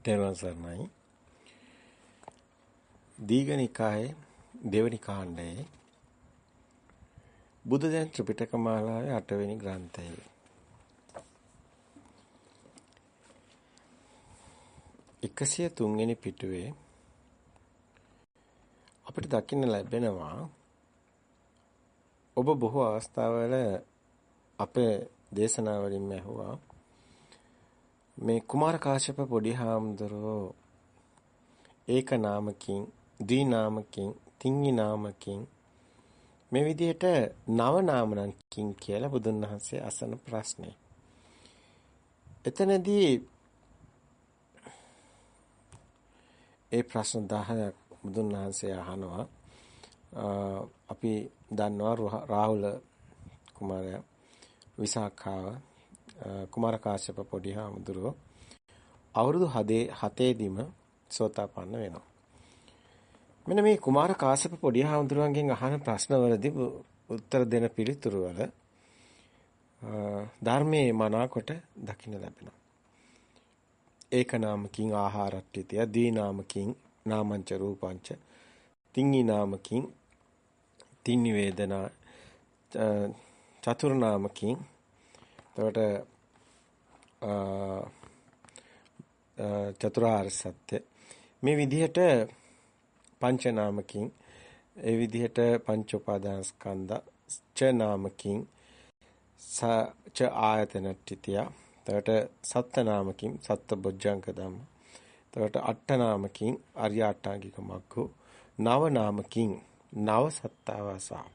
තෙරුවන් සරණයි. දීඝනිකායේ දෙවනි කාණ්ඩයේ බුද්ධ දැන් ත්‍රිපිටක මාලාවේ 8 වෙනි ග්‍රන්ථය. එකසිය තුන්වෙනි පිටුවේ අපිට දකින්න ලැබෙනවා ඔබ බොහෝ අවස්ථාවල අපේ දේශනාවලින් ඇහුවා මේ කුමාර කාශ්‍යප පොඩි හාමුදුරුවෝ ඒක නාමකින් දී නාමකින් තිංගි නාමකින් මේ විදිහට නව නාමනකින් කියලා බුදුන් වහන්සේ අසන ප්‍රශ්නේ. එතනදී ඒ ප්‍රශ්න 10ක් බුදුන් වහන්සේ අහනවා. අපි දන්නවා රාහුල කුමාරයා විසාඛාව කුමාර කාශ්‍යප පොඩි හාමුදුරුවෝ අවුරුදු 7 දිම සෝතාපන්න වෙනවා. මෙන්න මේ කුමාර කාශ්‍යප පොඩි හාමුදුරුවන්ගෙන් අහන ප්‍රශ්නවලදී උත්තර දෙන පිළිතුරු වල ධර්මයේ මනාකොට දකින්න ලැබෙනවා. ඒක නාමකින් ආහාරට්ඨිතය දී නාමකින් නාමංච රූපංච තින්හි නාමකින් තින්නි වේදනා චතුර් නාමකින් එතකොට චතුරාර්ය සත්‍ය. මේ විදිහට පංච නාමකින් ඒ විදිහට පංච උපාදානස්කන්ධ ච නාමකින් ස ච ආයතන ත්‍ත්‍ය එතකොට සත්ත නාමකින් සත්ත බොජ්ජංක ධම්ම එතකොට අට නාමකින් අරිය අට්ටාංගික මග්ගෝ නව නාමකින් නව සත්තාවාසා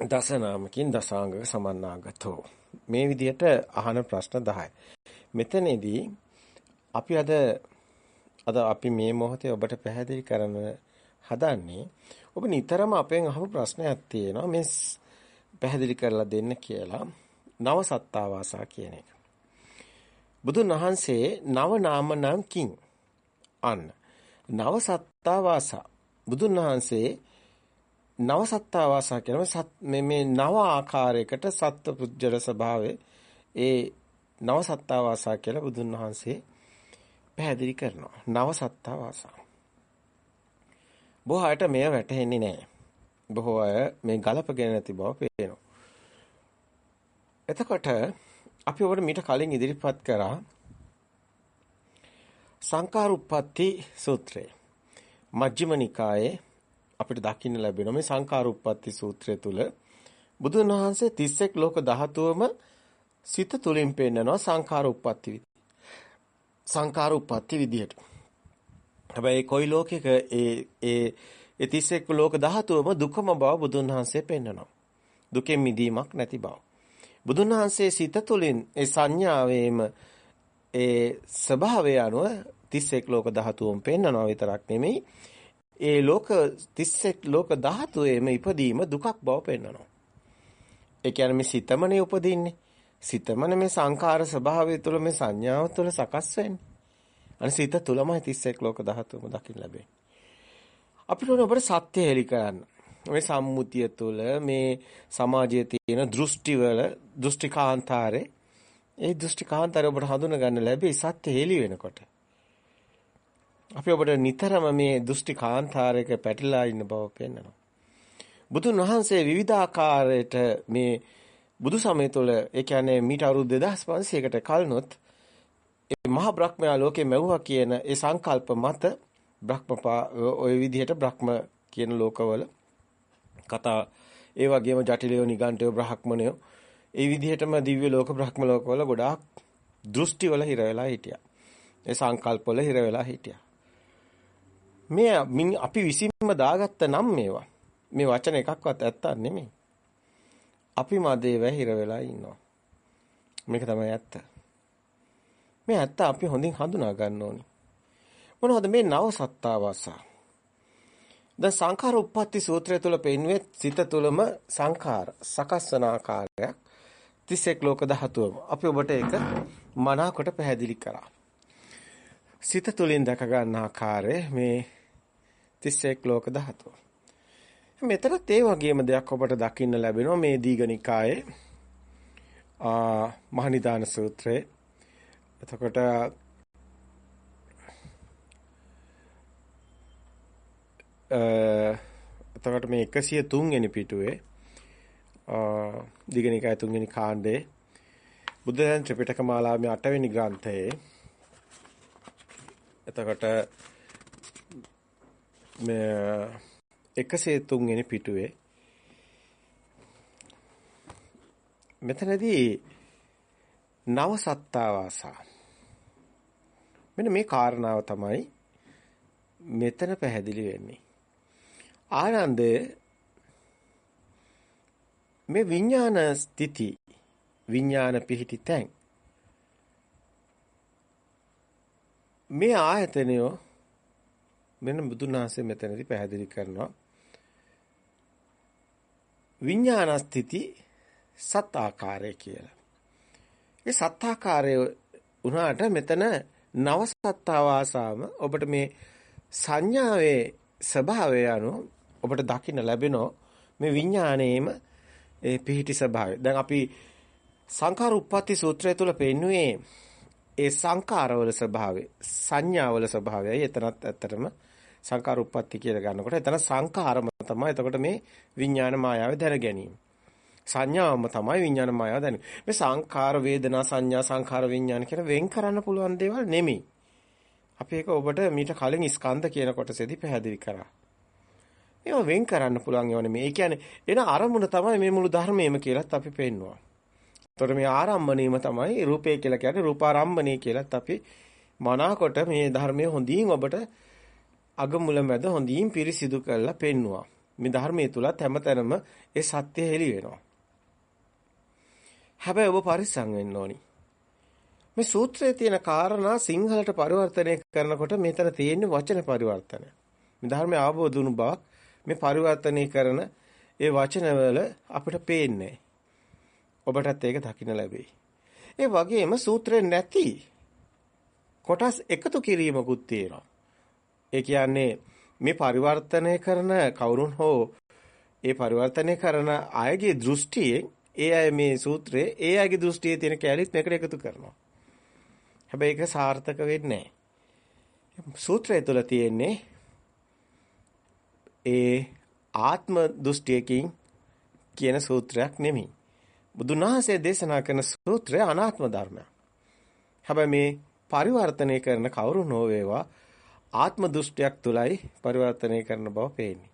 දසනාමකින් දසාංගක සමන්නාගතෝ. මේ විදිහට අහන ප්‍රශ්න 10යි. මෙතනදී අපි අද අද අපි මේ මොහොතේ ඔබට පැහැදිලි කරන්න හදන්නේ ඔබ නිතරම අපෙන් අහපු ප්‍රශ්නයක් තියෙනවා. මේ පැහැදිලි කරලා දෙන්න කියලා නව සත්තාවාසා කියන එක. බුදුන් වහන්සේ නව නාම නම් කිං? අන්න. නව සත්තාවාසා. බුදුන් වහන්සේ නව සත්තාවාසා කියනවා මේ මේ නව ආකාරයකට සත්ත්ව පුජ්‍යල ස්වභාවය ඒ නව සත්තාවාසා කියලා බුදුන් වහන්සේ පැහැදිලි කරනවා. නව සත්තාවාසා බොහෝ අයට මෙය වැටහෙන්නේ නැහැ. බොහෝ අය මේ ගලපගෙන නැති බව පේනවා. එතකොට අපි ඔබට මීට කලින් ඉදිරිපත් කරා සංකාරුප්පත්ති සූත්‍රය. මජ්ක්‍ධිම නිකායේ අපිට දකින්න ලැබෙනවා මේ සංඛාරූපපත්ති සූත්‍රය තුල බුදුන් වහන්සේ 31 ලෝක ධාතුවම සිත තුලින් පෙන්නනවා සංඛාරූපපත්ති විදි. සංඛාරූපපත්ති විදියට. හැබැයි කොයි ලෝකයක ඒ ඒ ඒ 31 ලෝක ධාතුවම දුකම බව බුදුන් වහන්සේ පෙන්නනවා. දුකෙන් මිදීමක් නැති බව. බුදුන් වහන්සේ සිත තුලින් ඒ සංඥාවේම ඒ ස්වභාවය අනුව 31 ලෝක ධාතුවම පෙන්නනවා විතරක් නෙමෙයි ඒ ලෝක 31 ලෝක ධාතුවේම ඉපදීම දුකක් බව පෙන්වනවා. ඒ කියන්නේ මේ සිතමනේ උපදින්නේ. සිතමනේ මේ සංඛාර ස්වභාවය තුළ මේ සංඥාව තුළ සකස් වෙන්නේ. අනේ සිත තුළමයි 31 ලෝක ධාතුවම දකින්න ලැබෙන්නේ. අපිට ඕන අපේ සත්‍ය හෙලි කරන්න. මේ සම්මුතිය තුළ මේ සමාජයේ තියෙන දෘෂ්ටිවල දෘෂ්ටිකාන්තාරේ ඒ දෘෂ්ටිකාන්තාරය ඔබට හඳුනා ගන්න ලැබෙයි සත්‍ය හෙලි වෙනකොට. අපි ඔබට නිතරම මේ දෘෂ්ටි කාන්තාරයක පැටලලා ඉන්න බව පෙන්වනවා. බුදුන් වහන්සේ විවිධාකාරයට මේ බුදු සමය තුළ ඒ කියන්නේ මීට අවුරුදු 2500කට කලිනුත් ඒ මහා බ්‍රහ්මයා ලෝකේ මැවුවා කියන ඒ සංකල්ප මත බ්‍රහ්මපා ওই විදිහට බ්‍රහ්ම කියන ලෝකවල කතා ඒ වගේම ජටිලයෝ නිගණ්ඨයෝ බ්‍රහ්මණයෝ ඒ විදිහටම දිව්‍ය ලෝක බ්‍රහ්ම ලෝකවල ගොඩාක් දෘෂ්ටි වල හිර වෙලා හිටියා. ඒ සංකල්ප වල හිර වෙලා හිටියා. මේ අපි විසින්ම දාගත්ත නම් මේවා. මේ වචන එකක්වත් ඇත්තක් නෙමෙයි. අපි මදේ වැහිර වෙලා ඉන්නවා. මේක තමයි ඇත්ත. මේ ඇත්ත අපි හොඳින් හඳුනා ගන්න ඕනි. මොනවද මේ නව සත්තාවාසා? දැන් සංඛාර උප්පත්ති සූත්‍රය තුල පෙන්වෙත් සිත තුලම සංඛාර සකස්සන ආකාරයක් 31 ලෝක ධාතුවම අපි ඔබට ඒක මනාකොට පැහැදිලි කරා. සිත තුලින් දැක ගන්න ආකාරය මේ 31 ලෝක ධාතුව. මෙතනත් ඒ වගේම දෙයක් ඔබට දකින්න ලැබෙනවා මේ දීඝනිකායේ ආ මහනිදාන සූත්‍රයේ එතකොට එතකොට මේ 103 වෙනි පිටුවේ දිගනිකාය 3 වෙනි කාණ්ඩේ බුද්ධ ධර්ම ත්‍රිපිටක මාලාවේ 8 වෙනි ග්‍රන්ථයේ එතකොට මේ 103 වෙනි පිටුවේ. මෙතනදී නව සත්තාවාසා. මෙන්න මේ කාරණාව තමයි මෙතන පැහැදිලි වෙන්නේ. ආනන්ද මේ විඥාන ස්ථಿತಿ විඥාන පිහිටි තැන්. මේ ආයතනය මෙන්න බුදුන් වහන්සේ මෙතනදී පැහැදිලි කරනවා විඥාන ස්ථಿತಿ සත් ආකාරය කියලා. ඒ සත් ආකාරය උනාට මෙතන නව සත්තාවාසාම ඔබට මේ සංඥාවේ ස්වභාවය අනුව ඔබට දකින්න ලැබෙනවා මේ විඥාණයෙම ඒ පිහිටි ස්වභාවය. දැන් අපි සංඛාර උප්පත්ති සූත්‍රය තුල පෙන්වුවේ ඒ සංඛාරවල ස්වභාවය, සංඥාවල ස්වභාවයයි එතනත් ඇත්තටම සංඛාර උප්පත්ති කියලා ගන්නකොට එතන සංඛාරම තමයි එතකොට මේ විඥාන මායාවේ දැන ගැනීම. සංඥාවම තමයි විඥාන මායාව දැනෙන්නේ. මේ සංඛාර වේදනා සංඥා සංඛාර විඥාන කියලා වෙන් කරන්න පුළුවන් දේවල් නෙමෙයි. අපි ඒක ඔබට මීට කලින් ස්කන්ධ කියන කොටසේදී පැහැදිලි කරා. ඒවා වෙන් කරන්න පුළුවන් ඒවා නෙමෙයි. ඒ කියන්නේ එන අරමුණ තමයි මේ මුළු ධර්මයේම කියලාත් අපි පෙන්නවා. එතකොට මේ ආරම්භණීම තමයි රූපය කියලා කියන්නේ රූපාරම්භණී කියලාත් අපි මනාකොට මේ ධර්මයේ හොඳින් ඔබට අගමුල මැද හොඳින් පිරිසිදු කරලා පෙන්නවා. මේ ධර්මයේ තුලත් හැමතැනම ඒ සත්‍ය හෙළි වෙනවා. හැබැයි ඔබ පරිස්සම් වෙන්න ඕනි. මේ සූත්‍රයේ තියෙන කාරණා සිංහලට පරිවර්තනය කරනකොට මෙතන තියෙන වචන පරිවර්තනය. මේ ධර්මයේ ආબોධ වුණු බවක් මේ පරිවර්තනය කරන ඒ වචනවල අපිට පේන්නේ. ඔබටත් ඒක දකින්න ලැබෙයි. ඒ වගේම සූත්‍රේ නැති කොටස් එකතු කිරීමකුත් තියෙනවා. ඒ කියන්නේ මේ පරිවර්තනය කරන කවුරුන් හෝ ඒ පරිවර්තනය කරන අයගේ දෘෂ්ටියෙන් ඒ අය මේ සූත්‍රයේ ඒ අයගේ දෘෂ්ටියේ තියෙන කැලිත් මේකට එකතු කරනවා. හැබැයි ඒක සාර්ථක වෙන්නේ නැහැ. සූත්‍රය තුළ තියෙන්නේ ඒ ආත්ම දෘෂ්ටියකින් කියන සූත්‍රයක් නෙමෙයි. බුදුන් වහන්සේ දේශනා කරන සූත්‍රය අනාත්ම ධර්මයක්. හැබැයි මේ පරිවර්තනය කරන කවුරු නොවේවා ආත්ම දෘෂ්ටියක් තුලයි පරිවර්තනය කරන බව පේන්නේ.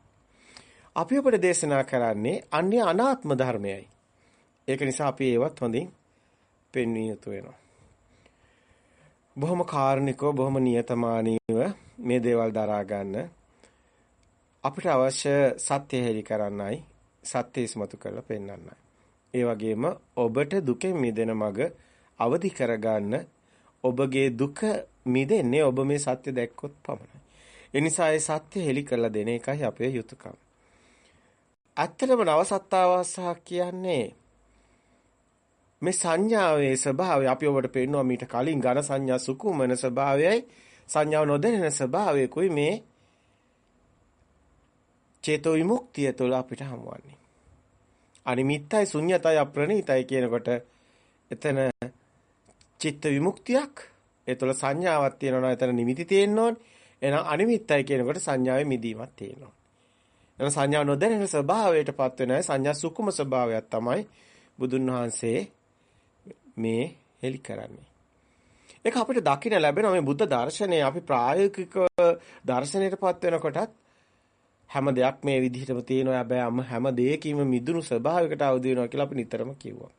අපි අපිට දේශනා කරන්නේ අන්‍ය අනාත්ම ධර්මයයි. ඒක නිසා අපි ඒවත් හොඳින් පෙන්විය යුතු වෙනවා. බොහොම කාරුණිකව බොහොම නියතමානීව මේ දේවල් දරා ගන්න අපිට අවශ්‍ය සත්‍ය හෙළි කරන්නයි සත්‍ය ඉස්මතු කරලා පෙන්වන්නයි. ඒ වගේම ඔබට දුකෙන් මිදෙන මඟ අවදි කරගන්න ඔබගේ දුක මිදෙන්නේ ඔබ මේ සත්‍ය දැක්කොත් පමණයි. ඒ නිසා ඒ සත්‍ය හෙළි කරලා දෙන එකයි අපේ යුතුයකම. ඇත්තටම නවසත්තාවාසහ කියන්නේ මේ සංඥාවේ ස්වභාවය අපි ඔබට පෙන්නවා මීට කලින් ඝන සංඥා සුකුමන ස්වභාවයයි සංඥාව නොදැනෙන ස්වභාවයකුයි මේ චේතෝ විමුක්තිය තුළ අපිට හමුවන්නේ. අනිමිත්තයි ශුන්‍යතයි අප්‍රණීතයි කියනකොට එතන චිත්ත විමුක්තියක් ඒ තුළ සංඥාවක් තියෙනවා එතන නිමිති තියෙන්න ඕනේ. එහෙනම් අනිමිත්තයි කියනකොට සංඥාවේ මිදීමක් තියෙනවා. එන සංඥාව නොදැනෙන ස්වභාවයටපත් වෙන සංඥා සුකුම ස්වභාවයක් තමයි බුදුන් වහන්සේ මේ හෙලි කරන්නේ. ඒක අපිට දකින්න ලැබෙනවා මේ බුද්ධ දර්ශනය අපි ප්‍රායෝගික දර්ශනයටපත් වෙනකොටත් හැම දෙයක් මේ විදිහටම තියෙනවා හැබැයි හැම දෙයකින්ම මිදුණු ස්වභාවයකට අවදි වෙනවා කියලා අපි නිතරම කිව්වා.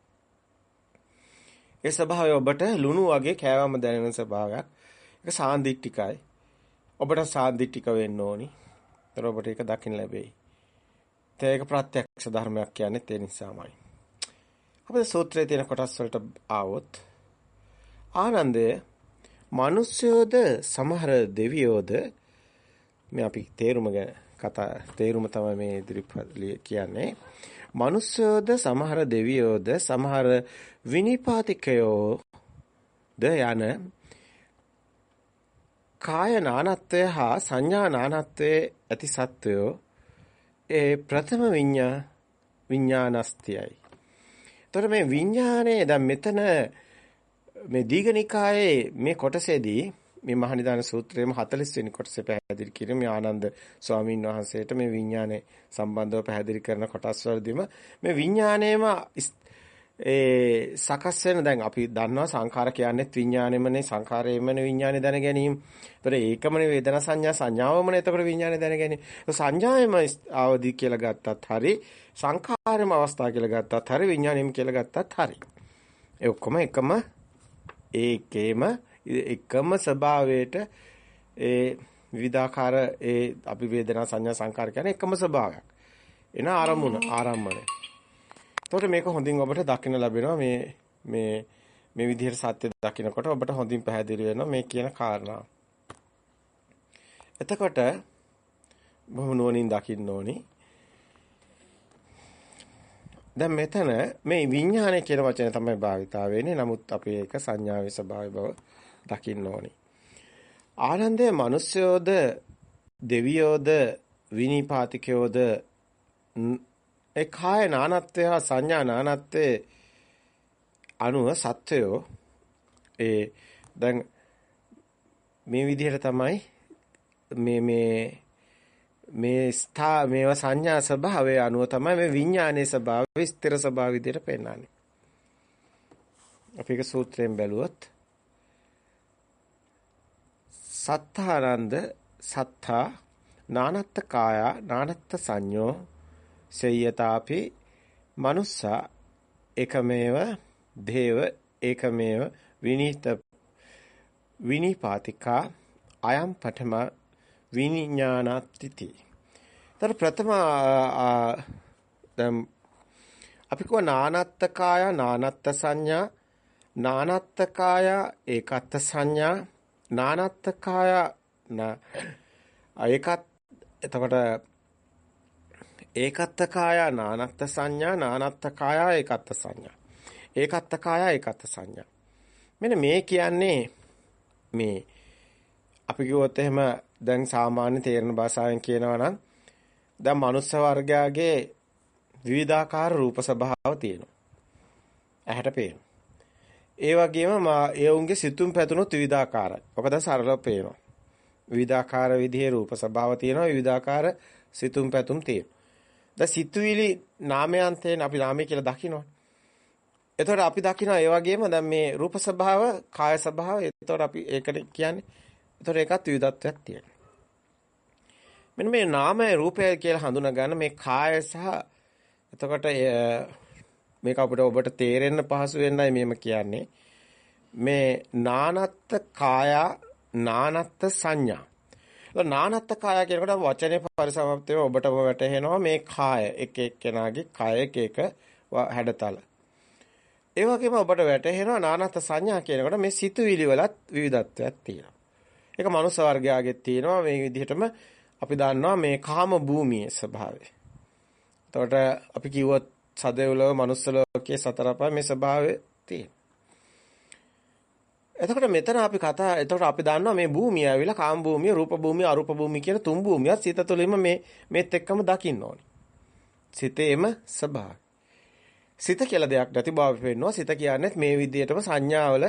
ඒ ස්වභාවය ඔබට ලුණු වගේ කෑවම දැනෙන ස්වභාවයක්. ඒක සාන්දිටිකයි. ඔබට සාන්දිටික වෙන්න ඕනි. ඒතර ඔබට ඒක දකින්න ලැබෙයි. ඒක ප්‍රත්‍යක්ෂ ධර්මයක් කියන්නේ ඒ නිසාමයි. අපේ සූත්‍රයේ තියෙන කොටස් වලට ආවොත් ආනන්දය මිනිස්යෝද සමහර දෙවියෝද මේ අපි තේරුම ගැන කතා තේරුම තමයි මේ ඉදිරිපත් කියන්නේ මිනිස්යෝද සමහර දෙවියෝද සමහර විනිපාතිකයෝ ද යන කාය නානත්වය හා සංඥා නානත්වයේ ඇති සත්වයෝ ඒ ප්‍රථම විඤ්ඤා විඤ්ඤානස්තියයි. එතකොට මේ විඥානයේ දැන් මෙතන මේ දීඝනිකායේ මේ කොටසේදී මේ මහනිදාන සූත්‍රයේම 40 වෙනි කොටසේ පැහැදිලි කිරීම මේ ආනන්ද ස්වාමීන් වහන්සේට මේ විඥානයේ සම්බන්ධව පැහැදිලි කරන කොටස් වලදීම මේ විඥානයේම ඒ සකස් වෙන දැන් අපි දන්නවා සංඛාර කියන්නේත් විඥානෙමනේ සංඛාරයෙමනේ විඥානේ දැන ගැනීම. ඒතර ඒකමනේ වේදනා සංඥා සංඥාවමනේ එතකොට විඥානේ දැන ගැනීම. සංඥාවෙම අවදි කියලා ගත්තත් හරි සංඛාරෙම අවස්ථා කියලා ගත්තත් හරි විඥානෙම කියලා ගත්තත් හරි. ඒ ඔක්කොම එකම ඒකේම එකම ස්වභාවයට ඒ විවිධාකාර ඒ අපි වේදනා සංඥා සංකාර කියන්නේ එකම ස්වභාවයක්. එන ආරමුණ ආරම්මණය. එතකොට මේක හොඳින් ඔබට දකින්න ලැබෙනවා මේ මේ මේ විදිහට සත්‍ය දකිනකොට ඔබට හොඳින් පැහැදිලි වෙනවා මේ කියන කාරණා. එතකොට බොහොම නුවණින් දකින්න ඕනි. දැන් මෙතන මේ විඥානය කියන වචනේ තමයි භාවිතා වෙන්නේ. නමුත් අපි ඒක සංඥාවේ ස්වභාවය බව දකින්න ඕනි. ආනන්දේ මිනිස්යෝද දෙවියෝද විනිපාතිකයෝද ඒ කාය නානත්වය හා සංඥා නානත්වයේ අනුව සත්වයෝ ඒ දැන් මේ විදිහට තමයි මේ මේ මේ ස්ථා මේව සංඥා ස්වභාවය අනුව තමයි මේ විඥානයේ ස්වභාවය ස්ථිර ස්වභාව විදිහට පෙන්වන්නේ. අපි ඒක සූත්‍රයෙන් බැලුවොත් සත්තානන්ද සත්තා නානත්ත කාය නානත්ත සංඤෝ සේයතාපි මනුස්සා එකමේව දේව ඒකමේව විනීත විනීපාතිකා අයම් පඨම විඥානාත්‍තිති. තර ප්‍රථම දැන් අපි කව නානත්තකාය නානත්ත සංඥා නානත්තකාය ඒකත්ත සංඥා නානත්තකාය ඒකත් එතකොට ඒකත්ත කාය නානත්ත සංඥා නානත්ත කාය ඒකත්ත සංඥා. ඒකත්ත කාය ඒකත්ත සංඥා. මෙන්න මේ කියන්නේ මේ අපි කිව්වොත් එහෙම දැන් සාමාන්‍ය තේරෙන භාෂාවෙන් කියනවා නම් දැන් මනුස්ස වර්ගයාගේ විවිධාකාර රූප ස්වභාව තියෙනවා. ඇහැට පේනවා. ඒ වගේම ඒ උන්ගේ සිතුම් පැතුනොත් විවිධාකාරයි. ඔක දැන් සරලව පේනවා. විවිධාකාර විදිහේ රූප ස්වභාව තියෙනවා විවිධාකාර සිතුම් පැතුම් තියෙනවා. දැන් සිතුවිලි නාමයන්තයෙන් අපි නාමය කියලා දකිනවා. එතකොට අපි දකිනවා ඒ වගේම දැන් මේ රූප ස්වභාව, කාය ස්වභාව, එතකොට අපි ඒකට කියන්නේ. එතකොට ඒකත් විවිධත්වයක් තියෙනවා. මෙන්න මේ නාමය රූපය කියලා හඳුනා ගන්න මේ කාය සහ එතකොට මේක අපිට ඔබට තේරෙන්න පහසු වෙන්නයි මෙහෙම කියන්නේ. මේ නානත්ත් කාය නානත්ත් සංඥා නානත්ත කාය කියනකොට වචනේ පරිසමාප්තව ඔබටම වැටහෙනවා මේ කාය එක එක්කෙනාගේ කාය එක එක හැඩතල. ඒ වගේම ඔබට වැටහෙනවා නානත්ත සංඥා කියනකොට මේ සිතුවිලි වලත් විවිධත්වයක් තියෙනවා. ඒක මනුස්ස වර්ගයාගෙත් තියෙනවා මේ විදිහටම අපි දන්නවා මේ කාම භූමියේ ස්වභාවය. එතකොට අපි කිව්වොත් සදෙව්ලොව මනුස්ස ලෝකයේ සතර පහ මේ ස්වභාවය තියෙනවා. එතකොට මෙතන අපි කතා එතකොට අපි දන්නවා මේ භූමිය ඇවිල්ලා කාම භූමිය, රූප භූමිය, අරූප භූමිය කියන තුන් භූමියත් සිත තුළින්ම මේ මේත් එක්කම දකින්න ඕනේ. සිතේම ස්වභාවය. සිත කියලා දෙයක් නැති බව පෙන්නනවා. සිත කියන්නේ මේ විදිහටම සංඥාවල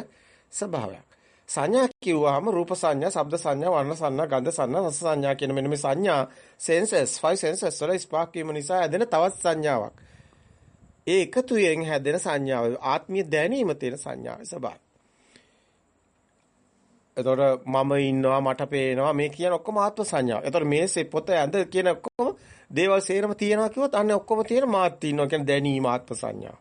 ස්වභාවයක්. සංඥා කිව්වහම රූප සංඥා, ශබ්ද සංඥා, වර්ණ සංඥා, ගන්ධ සංඥා, රස සංඥා කියන මෙන්න මේ සංඥා senses, five senses වල ස්පාක් වීම නිසා හැදෙන තවත් සංඥාවක්. ඒ එකතුයෙන් හැදෙන සංඥාව ආත්මීය දැනීම තියෙන සංඥාවේ ස්වභාවය. එතකොට මම ඉන්නවා මට පේනවා මේ කියන ඔක්කොම ආත්ම සංඥා. එතකොට මේසේ පොත ඇඳ කියන ඔක්කොම දේවල් සේරම තියෙනවා කිව්වොත් අන්න ඔක්කොම තියෙන මාත් ඉන්නවා කියන දැනීම ආත්ම සංඥා.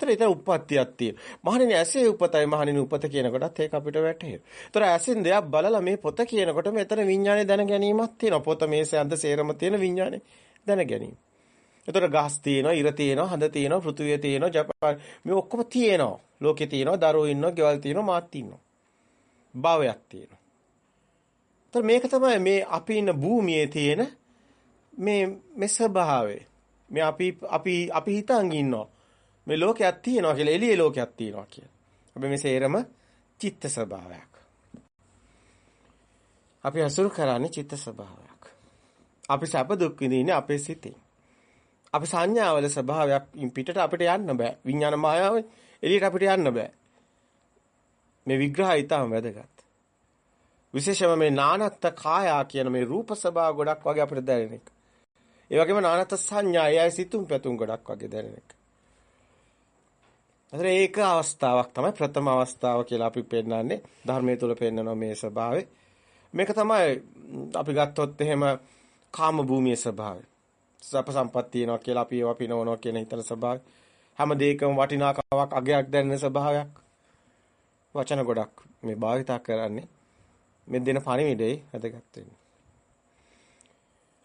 එතකොට ඒක උප්පත්තියක් තියෙන. මහණෙනි ඇසේ උපතයි මහණෙනි උපත කියනකොටත් ඒක අපිට වැටහෙනවා. එතකොට ඇසෙන් දෙයක් බලලා මේ පොත කියනකොට මෙතන විඥානේ දැන ගැනීමක් තියෙනවා. පොත මේසේ ඇඳ සේරම තියෙන විඥානේ දැන ගැනීම. එතකොට ගස් තියෙනවා, ඉර තියෙනවා, හඳ තියෙනවා, පෘථුවිය තියෙනවා, ජපාන මේ ඔක්කොම තියෙනවා. ලෝකේ තියෙනවා, දරුවෝ ඉන්නවා, ගෙවල් තියෙනවා, මාත් ඉන්නවා. භාවයක් තියෙනවා. ඒතර මේක තමයි මේ අපි ඉන්න භූමියේ තියෙන මේ මේ ස්වභාවය. මේ අපි අපි අපි හිතන් ඉන්නවා. මේ ලෝකයක් තියෙනවා කියලා එළියේ ලෝකයක් තියෙනවා කියලා. අපි මේ සේරම චිත්ත ස්වභාවයක්. අපි අසුරු කරන්නේ චිත්ත ස්වභාවයක්. අපි සැප දුක් විඳින්නේ අපේ සිතේ. අපි සංඥාවල ස්වභාවයක් පිටට අපිට යන්න බෑ. විඥාන මායාවේ එළියට අපිට යන්න බෑ. මේ විග්‍රහය ඊටම වැදගත්. විශේෂයෙන්ම මේ නානත්ත කායා කියන මේ රූප ස්වභාව ගොඩක් වගේ අපිට දැනෙන එක. ඒ වගේම නානත්ත සංඥා එයයි සිතුම් පැතුම් ගොඩක් වගේ දැනෙන එක. අතන ඒක අවස්ථාවක් තමයි ප්‍රථම අවස්ථාව කියලා අපි පෙන්නන්නේ ධර්මයේ තුල පෙන්නනවා මේ ස්වභාවය. මේක තමයි අපි ගත්තොත් එහෙම කාම භූමියේ ස්වභාවය. සප සම්පත් තියනවා කියලා අපි ඒවා පිනවනවා කියන හිතන ස්වභාවය. හැම දෙයකම වටිනාකමක් අගයක් දැනෙන ස්වභාවයක්. වචන ගොඩක් මේ භාවිතා කරන්නේ මේ දෙන පණිවිඩේ වැදගත් වෙන්නේ.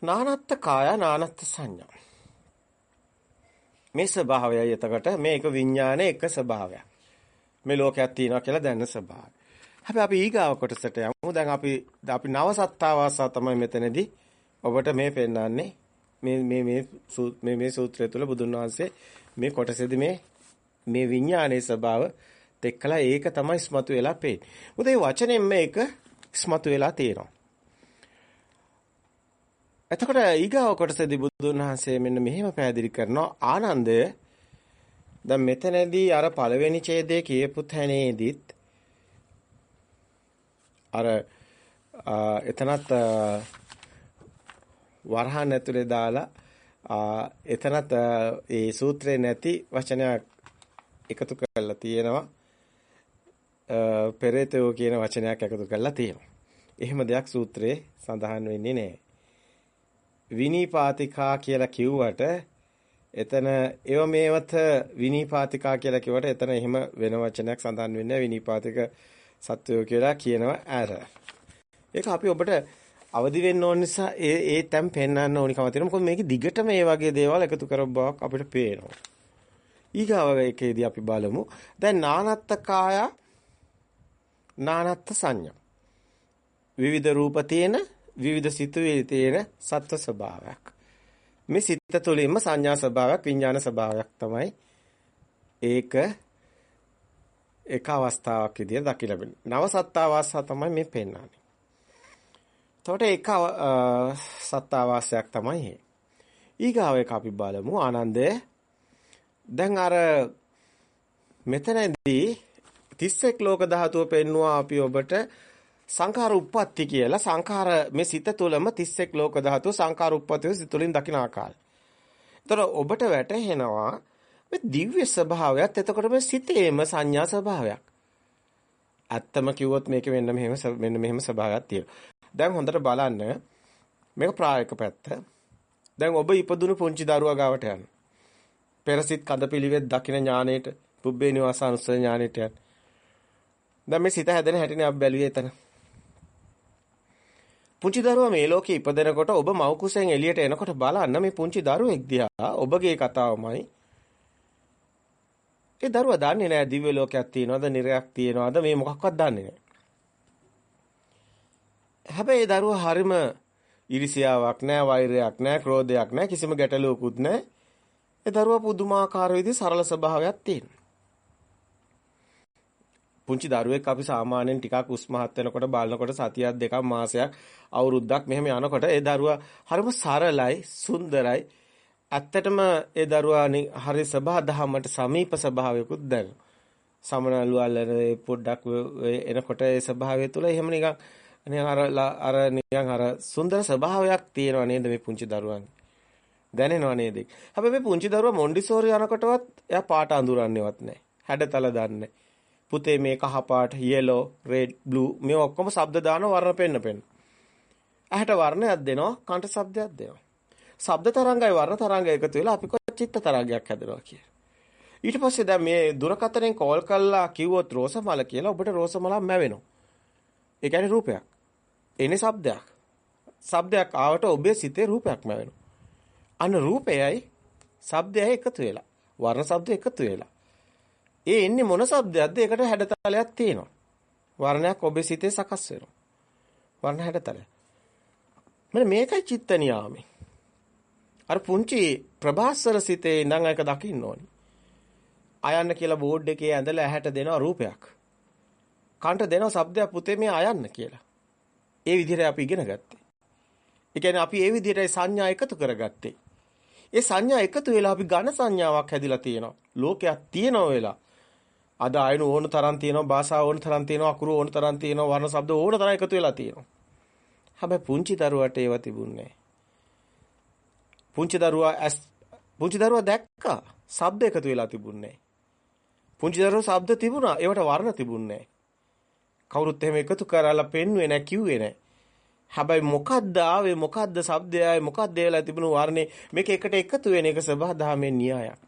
නානත්ත් කාය නානත්ත් සංඥා. මේ ස්වභාවයයි එතකොට මේක විඥානයේ එක ස්වභාවයක්. මේ ලෝකයක් තියෙනවා කියලා දැනන ස්වභාවය. හැබැයි අපි ඊගාව කොටසට යමු. දැන් අපි අපි නව සත්තාවාසා තමයි මෙතනදී ඔබට මේ පෙන්වන්නේ මේ මේ මේ මේ මේ සූත්‍රය තුළ බුදුන් වහන්සේ මේ කොටසේදී මේ මේ විඥානයේ ස්වභාව දෙක්කලා ඒක තමයි ස්මතු වෙලා පේන්නේ. මොකද මේ වචනෙන් මේක ස්මතු වෙලා තියෙනවා. එතකොට ඊගාව කොටසදී බුදුන් වහන්සේ මෙන්න මෙහෙම පැහැදිලි කරනවා ආනන්දය දැන් මෙතනදී අර පළවෙනි ඡේදයේ කියපු තැනේදීත් අර එතනත් වරහන් ඇතුලේ දාලා එතනත් ඒ සූත්‍රේ නැති වචනයක් එකතු කරලා තියෙනවා පෙරේතෝ කියන වචනයක් එකතු කරලා තියෙනවා. එහෙම දෙයක් සූත්‍රයේ සඳහන් වෙන්නේ නැහැ. විනීපාතිකා කියලා කිව්වට එතන ඒව මේවත විනීපාතිකා කියලා කිව්වට එතන එහෙම වෙන වචනයක් සඳහන් වෙන්නේ විනීපාතික සත්වයෝ කියලා කියනවා අර. ඒක අපි ඔබට අවදි වෙන්න ඕන නිසා ඒ ඒ තැන් පෙන්වන්න ඕනිකම තියෙනවා. මොකද මේක දිගටම මේ වගේ දේවල් එකතු කරව බවක් අපිට පේනවා. ඊගාව එකේදී අපි බලමු. දැන් නානත්ත කාය නානත්ත සංඥා. විවිධ රූප තියෙන විවිධ සිතුවිලි තියෙන සත්ව ස්වභාවයක්. මේ සිත තුළින්ම සංඥා ස්වභාවයක් විඥාන ස්වභාවයක් තමයි ඒක එක අවස්ථාවක් විදිහට දකි ලැබෙන. නව සත්තාවාසය තමයි මේ පෙන්වන්නේ. එතකොට එක සත්තාවාසයක් තමයි මේ. ඊගාව එක අපි බලමු ආනන්දය. දැන් අර මෙතනදී 31 ලෝක ධාතුව පෙන්නවා අපි ඔබට සංඛාර උප්පත්ති කියලා සංඛාර මේ සිත තුළම 31 ලෝක ධාතු සංඛාර උප්පත්තිය සිත තුළින් දකින ආකාරය. ඒතර ඔබට වැටහෙනවා මේ දිව්‍ය ස්වභාවයත් එතකොට මේ සිතේම සංඥා ස්වභාවයක්. ඇත්තම කිව්වොත් මේක මෙන්න මෙහෙම මෙන්න මෙහෙම ස්වභාවයක් තියෙනවා. දැන් හොඳට බලන්න මේක ප්‍රායෝගික පැත්ත. දැන් ඔබ ඉපදුණු පුංචි දරුවා ගාවට යන්න. පෙරසිට කඳපිලිවෙත් දකින ඥාණයට පුබ්බේ නිවාසානුස්සය ඥාණයට යන්න. දැන් මේ සිත හැදෙන හැටිනේ අපි බැලුවේ එතන. පුංචි දරුවා මේ ලෝකේ ඉපදෙනකොට ඔබ මව් කුසෙන් එළියට එනකොට බලන්න මේ පුංචි දරුවෙක් දිහා ඔබගේ කතාවමයි. ඒ දරුවා දන්නේ නැහැ දිව්‍ය ලෝකයක් තියනවද නිරයක් තියනවද මේ මොකක්වත් දන්නේ නැහැ. හැබැයි ඒ දරුවා හරිම ඉරිසියාවක් නැහැ වෛරයක් නැහැ ක්‍රෝධයක් නැහැ කිසිම ගැටලුවකුත් නැහැ. ඒ දරුවා පුදුමාකාර විදිහේ සරල ස්වභාවයක් තියෙනවා. පුංචි දරුවෙක් අපි සාමාන්‍යයෙන් ටිකක් උස්මහත් වෙනකොට බලනකොට සතියක් දෙකක් මාසයක් අවුරුද්දක් මෙහෙම යනකොට ඒ දරුවා හරිම සරලයි සුන්දරයි ඇත්තටම ඒ දරුවා හරි සබහා දහමට සමීප ස්වභාවයකුත් දැනෙනවා සමනලු අල්ලන පොඩ්ඩක් එනකොට ඒ ස්වභාවය තුළ එහෙම නිකන් නිකන් අර අර නිකන් අර සුන්දර ස්වභාවයක් තියෙනවා නේද මේ පුංචි දරුවන් දැනෙනව නේද හැබැයි මේ පුංචි දරුවා මොන්ඩිසෝරි යනකොටවත් එයා පාට අඳුරන්නේවත් නැහැ හැඩතල දන්නේ පුතේ මේ කහ පාට yellow red blue මේ ඔක්කොම ශබ්ද දාන වර්ණ පෙන්න පෙන්න. ඇහැට වර්ණයක් දෙනවා කන්ට ශබ්දයක් දෙනවා. ශබ්ද තරංගයි වර්ණ තරංගයි එකතු වෙලා අපි කොච්චර චිත්ත තරංගයක් හැදෙනවා කිය. ඊට පස්සේ දැන් මේ දුරකථනයෙන් කෝල් කළා කිව්වොත් රෝසමල කියලා ඔබට රෝසමලක් මැවෙනවා. ඒ කියන්නේ රූපයක්. එනේ ශබ්දයක්. ශබ්දයක් ආවට ඔබේ සිතේ රූපයක් මැවෙනවා. අන්න රූපයයි ශබ්දයයි එකතු වෙලා වර්ණ ශබ්ද එකතු වෙලා ඒ එන්නේ මොන શબ્දයක්ද? ඒකට හැඩතලයක් තියෙනවා. වර්ණයක් ඔබේ සිතේ සකස් වෙනවා. වර්ණ හැඩතල. මෙන්න මේකයි චිත්ත නියාමේ. අර පුංචි ප්‍රභාස්වර සිතේ ඉඳන් ඒක දකින්න ඕනි. අයන්න කියලා බෝඩ් එකේ ඇඳලා ඇහැට දෙනවා රූපයක්. කන්ට දෙනවා શબ્දයක් පුතේ මේ අයන්න කියලා. ඒ විදිහට අපි ඉගෙන ගත්තේ. ඒ කියන්නේ අපි ඒ විදිහටයි සංඥා එකතු කරගත්තේ. ඒ සංඥා එකතු වෙලා අපි ඝන සංඥාවක් හැදිලා තියෙනවා. ලෝකයක් තියෙනව වෙලා අද ආයන ඕන තරම් තියෙනවා, භාෂා ඕන තරම් තියෙනවා, අකුරු ඕන තරම් තියෙනවා, වර්ණ ශබ්ද ඕන තරම් එකතු වෙලා තියෙනවා. හැබැයි පුංචි දරුවට ඒව තිබුණේ පුංචි දරුවා ඇස් පුංචි දරුවා දැක්කා. ශබ්ද එකතු වෙලා තිබුණේ පුංචි දරුවා ශබ්ද තිබුණා. ඒවට වර්ණ තිබුණේ කවුරුත් එහෙම එකතු කරලා පෙන්වුවේ නැහැ, කිව්වේ නැහැ. හැබැයි මොකද්ද ආවේ මොකද්ද ශබ්දය ආවේ මොකද්ද ඒලා තිබුණු වර්ණේ මේක එකට එකතු වෙන එක සබහාදහමේ න්‍යායක්.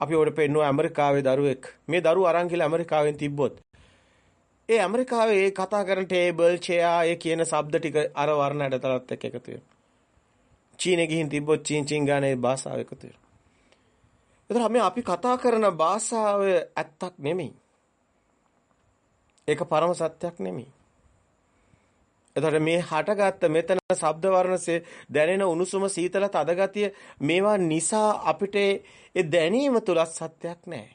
අපි උඩ පෙන්නුවා ඇමරිකාවේ දරුවෙක්. මේ දරුවා අරන් ගිහලා ඇමරිකාවෙන් තිබ්බොත් ඒ ඇමරිකාවේ ඒ කතා කරන ටේබල්, චෙයා, ඒ කියන શબ્ද ටික අර වර්ණ ඇඩතලත් එක්ක එකතු වෙනවා. චීනේ ගිහින් තිබ්බොත් චීන් චීන් ගානේ භාෂාව එකතු වෙනවා. ඒතර මේ අපි කතා කරන භාෂාව ඇත්තක් නෙමෙයි. ඒක පරම සත්‍යක් නෙමෙයි. එතකොට මේ හටගත්ත මෙතන ශබ්ද වර්ණසේ දැනෙන උණුසුම සීතල තද ගතිය මේවා නිසා අපිට ඒ දැනීම තුල සත්‍යක් නැහැ.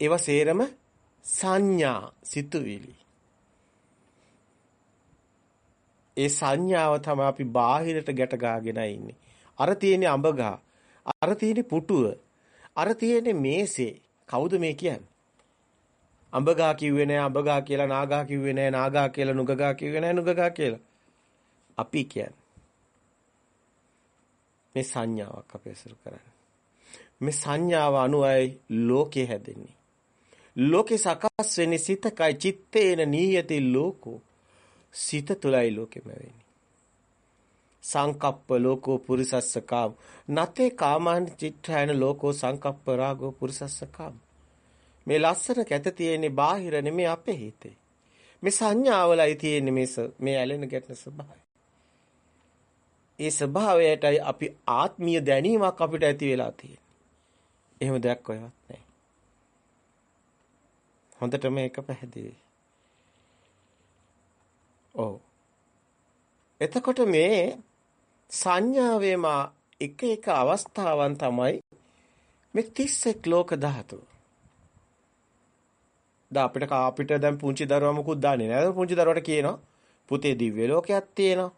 ඒවා සේරම සංඥා සිතුවිලි. ඒ සංඥාව තමයි අපි බාහිරට ගැට ගාගෙන ඉන්නේ. අර තියෙන්නේ අඹගහ. අර තියෙන්නේ පුටුව. අර තියෙන්නේ මේසේ. කවුද මේ කියන්නේ? අඹගා කිව්වේ නෑ අඹගා කියලා නාගා කිව්වේ නෑ නාගා කියලා නුගගා කිව්වේ නෑ නුගගා කියලා. අපි කියන්නේ මේ සංඥාවක් අපි අසුරු කරන්නේ. මේ සංඥාව අනුවයි ලෝකේ හැදෙන්නේ. ලෝකේ සකස් වෙන්නේ සිතකයි චිත්තේන නීයති ලෝකෝ. සිත තුලයි ලෝකෙම වෙන්නේ. සංකප්ප ලෝකෝ පුරිසස්ස කාම. නතේ කාමාන් චිත්‍රයන ලෝකෝ සංකප්ප රාගෝ පුරිසස්ස කාම. මේ ලස්සන කැත තියෙන්නේ බාහිර නෙමෙයි අපේ හිතේ. මේ සංඥාවලයි තියෙන්නේ මේ මේ ඇලෙන ගැටෙන ස්වභාවය. ඒ ස්වභාවයටයි අපි ආත්මීය දැනීමක් අපිට ඇති වෙලා තියෙන්නේ. එහෙම දෙයක් කොහෙවත් නැහැ. හොඳට මේක පැහැදිලි. ඔව්. එතකොට මේ සංඥාවේම එක එක අවස්ථාවන් තමයි මේ 31 ලෝක ධාතුව. දැන් අපිට අපිට දැන් පුංචි දරුවා මොකුත් දන්නේ නැහැ. පුංචි දරුවට කියනවා පුතේ දිව්‍ය ලෝකයක් තියෙනවා.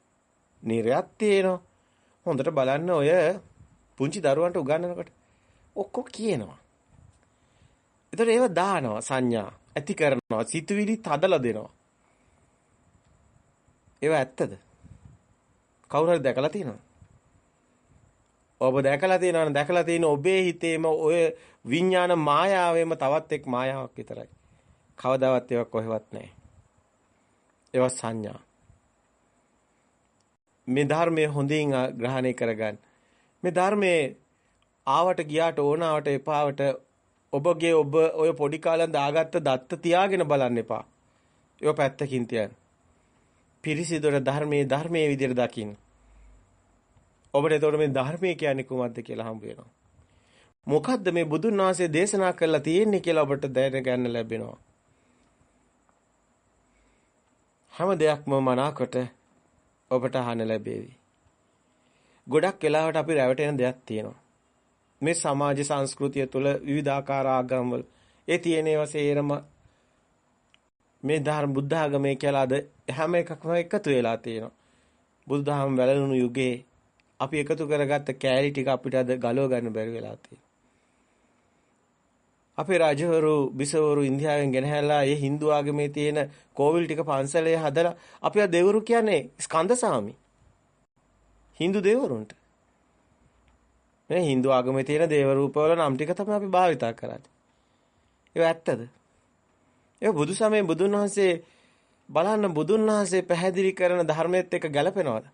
නිරයක් තියෙනවා. හොඳට බලන්න ඔය පුංචි දරුවන්ට උගන්වනකොට ඔක්කොම කියනවා. ඒතර ඒව දානවා සංඥා ඇති කරනවා සිතුවිලි තදලා දෙනවා. ඒව ඇත්තද? කවුරු හරි දැකලා තියෙනවද? ඔබ දැකලා තියෙනවනේ දැකලා තියෙන ඔබේ හිතේම ඔය විඥාන මායාවෙම තවත් එක් මායාවක් විතරයි. කවදාවත් ඒවා කොහෙවත් නැහැ. ඒවා සංඥා. මේ ධර්මයේ හොඳින් ග්‍රහණය කරගන්න. මේ ධර්මයේ ආවට ගියාට ඕනාවට එපාවට ඔබගේ ඔබ ඔය පොඩි කාලෙන් දාගත්ත දත්ත තියාගෙන බලන්න එපා. ඒක පැත්තකින් තියන්න. පිරිසිදුර ධර්මයේ ධර්මයේ විදිහට දකින්න. ඔබට එතකොට මේ ධර්මයේ කියන්නේ කොහොමද කියලා හම්බ වෙනවා. මොකද්ද මේ බුදුන් වහන්සේ දේශනා කරලා තියෙන්නේ කියලා ඔබට දැන ගන්න ලැබෙනවා. හැම දෙයක්ම මනාකොට ඔබට අහන්න ලැබේවි. ගොඩක් වෙලාවට අපි රැවටෙන දෙයක් තියෙනවා. මේ සමාජ සංස්කෘතිය තුළ විවිධාකාර ආගම්වල ඒ තියෙන ඒවා සේරම මේ ධර්ම බුද්ධ ආගමේ කියලා අද හැම එකක්ම එකතු වෙලා තියෙනවා. බුදුදහම වැළලුණු යුගයේ අපි එකතු කරගත්ත කෑලි ටික අපිට අද ගලව ගන්න බැරි වෙලා තියෙනවා. අපේ රජවරු බිසවරු ඉන්දියාවෙන් ගෙනහැලා ඒ Hindu ආගමේ තියෙන කෝවිල් ටික පන්සලේ හදලා අපි ආ දෙවරු කියන්නේ ස්කන්ධසාමි. Hindu දෙවරුන්ට. මේ Hindu ආගමේ තියෙන දේව රූපවල නම් ටික තමයි අපි භාවිතා කරන්නේ. ඒක ඇත්තද? ඒක බුදු සමයේ බුදුන් වහන්සේ බලන්න බුදුන් වහන්සේ පැහැදිලි කරන ධර්මයේත් එක්ක ගැලපෙනවද?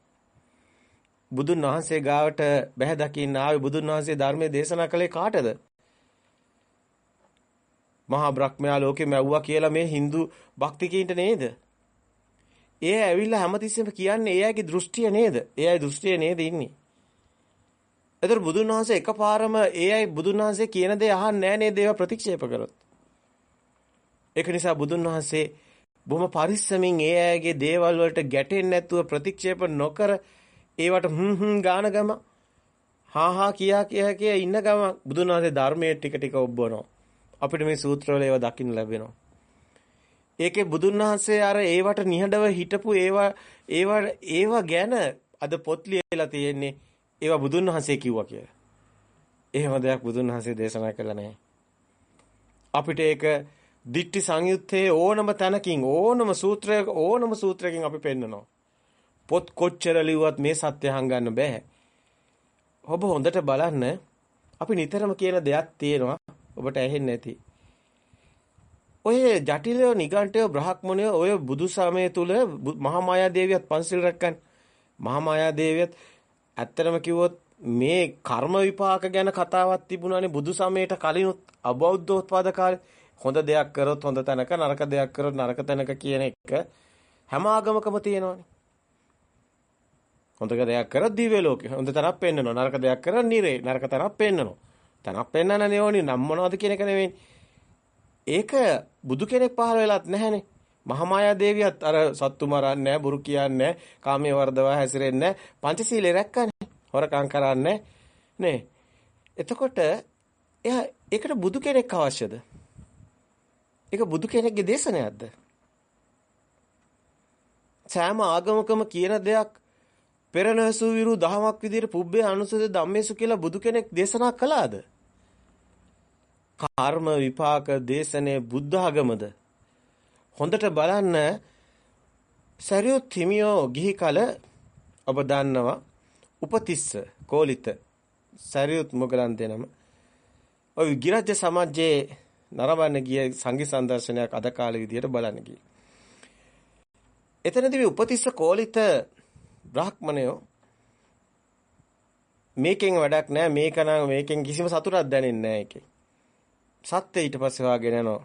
බුදුන් වහන්සේ ගාවට බැහැ දකින්න ආවේ බුදුන් වහන්සේ ධර්මයේ දේශනා කළේ කාටද? මහා බ්‍රහ්මයා ලෝකෙ මැව්වා කියලා මේ Hindu භක්තිකීන්ට නේද? ඒ ඇවිල්ලා හැමතිස්සෙම කියන්නේ ඒ අයගේ දෘෂ්ටිය නේද? ඒ අය දෘෂ්ටිය නේද ඉන්නේ? ඒතර බුදුන් වහන්සේ එකපාරම ඒ අය බුදුන් වහන්සේ කියන දේ අහන්නේ නැහැ නේද? ඒවා ප්‍රතික්ෂේප කරොත්. ඒක නිසා බුදුන් වහන්සේ බොහොම පරිස්සමින් ඒ අයගේ දේවල් වලට ගැටෙන්නේ නැතුව ප්‍රතික්ෂේප නොකර ඒවට හ්ම් හ්ම් ගාන ගම හා හා කියා කියා කියා ඉන්න ගම බුදුන් වහන්සේ ධර්මයේ ටික ටික ඔබවනවා. අපිට මේ සූත්‍රවල ඒවා දකින්න ලැබෙනවා. ඒකේ බුදුන් වහන්සේ අර ඒවට නිහඬව හිටපු ඒවා ඒවා ඒවා ගැන අද පොත් ලියලා තියෙන්නේ ඒවා බුදුන් වහන්සේ කිව්වා කියලා. එහෙම දෙයක් බුදුන් වහන්සේ දේශනා කළා නැහැ. අපිට ඒක දිට්ටි සංයුත්තේ ඕනම තැනකින් ඕනම සූත්‍රයක ඕනම සූත්‍රයකින් අපි පෙන්නනවා. පොත් කොච්චර ලිව්වත් මේ සත්‍ය හංගන්න බෑ. ඔබ හොඳට බලන්න අපි නිතරම කියන දෙයක් තියෙනවා ඔබට ඇහෙන්නේ නැති. ඔය ජටිල නිගණ්ඨය බ්‍රහ්මණය ඔය බුදු සමය තුල මහා මායා දේවියත් පන්සිල් රැක්කන්. මහා මායා දේවියත් ඇත්තටම කිව්වොත් මේ කර්ම විපාක ගැන කතාවක් තිබුණානේ බුදු සමයට කලිනුත් අබෞද්ධෝත්පාද කාලේ හොඳ දෙයක් කරොත් හොඳ තැනක නරක දෙයක් කරොත් නරක තැනක කියන එක හැම ආගමකම තියෙනවානේ. හොඳ දෙයක් කරොත් දිව්‍ය ලෝකේ හොඳ තැනක් පෙන්වනවා. නරක දෙයක් කරොත් නිරේ නරක තැනක් පෙන්වනවා. තැනක් පෙන්වන්නනේ ඕනි නම් මොනවද කියන එක නෙවෙයි. ඒක බුදු කෙනෙක් පහළ වෙලත් නැහැනේ. මහමායා දේවියත් අර සත්තු මරන්නේ නැහැ, බුරු කියන්නේ කාමයේ වර්ධව හැසිරෙන්නේ පංචශීලයේ රැක්කනේ. හොරකම් කරන්නේ නේ. එතකොට එයා ඒකට බුදු කෙනෙක් අවශ්‍යද? ඒක බුදු කෙනෙක්ගේ දේශනයක්ද? සෑම ආගමකම කියන දෙයක් පෙරණසු විරු දහමක් විදිහට පුබ්බේ අනුසද ධම්මේසු කියලා බුදු කෙනෙක් දේශනා කළාද? කර්ම විපාක දේශනේ බුද්ධ ආගමද? හොඳට බලන්න සරියුත් හිමියෝ ගිහි කල ඔබ දන්නවා උපතිස්ස කෝලිත සරියුත් මොගලන් දෙනම ඔය ගිරජ්‍ය සමාජයේ නරඹන්න ගිය සංගී සංදර්ශනයක් අද කාලේ විදියට බලන්න ගියේ. එතනදී උපතිස්ස කෝලිත බ්‍රාහ්මණයෝ මේකෙන් වැඩක් නැහැ මේක නම් මේකෙන් කිසිම සතුටක් දැනෙන්නේ නැහැ ඒකේ. සත්‍ය ඊට පස්සේ වාගෙන යනවා.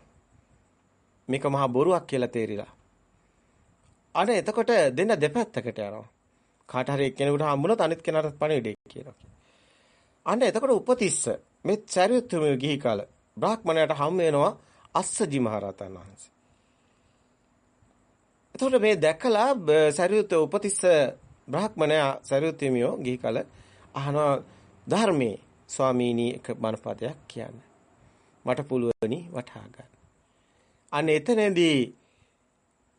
මේක මහා බොරුවක් කියලා තේරිලා. අනේ එතකොට දෙන්න දෙපැත්තකට යනවා. කාට හරි එක්කෙනෙකුට හම්බුනොත් අනිත් කෙනාට පණිවිඩය කියනවා. අන්න එතකොට උපතිස්ස මේ චරිතුමේ ගිහි කාල බ්‍රාහ්මණයට හම් වෙනවා අස්සජි මහරහතන් වහන්සේ. එතකොට මේ දැකලා සරියුත් උපතිස්ස බ්‍රාහ්මණයා සරියුත් හිමියෝ ගිහි කල අහනවා ධර්මයේ ස්වාමීනි එක බණපදයක් කියන්න. මට පුළුවනි වටහා ගන්න. අන්න එතනදී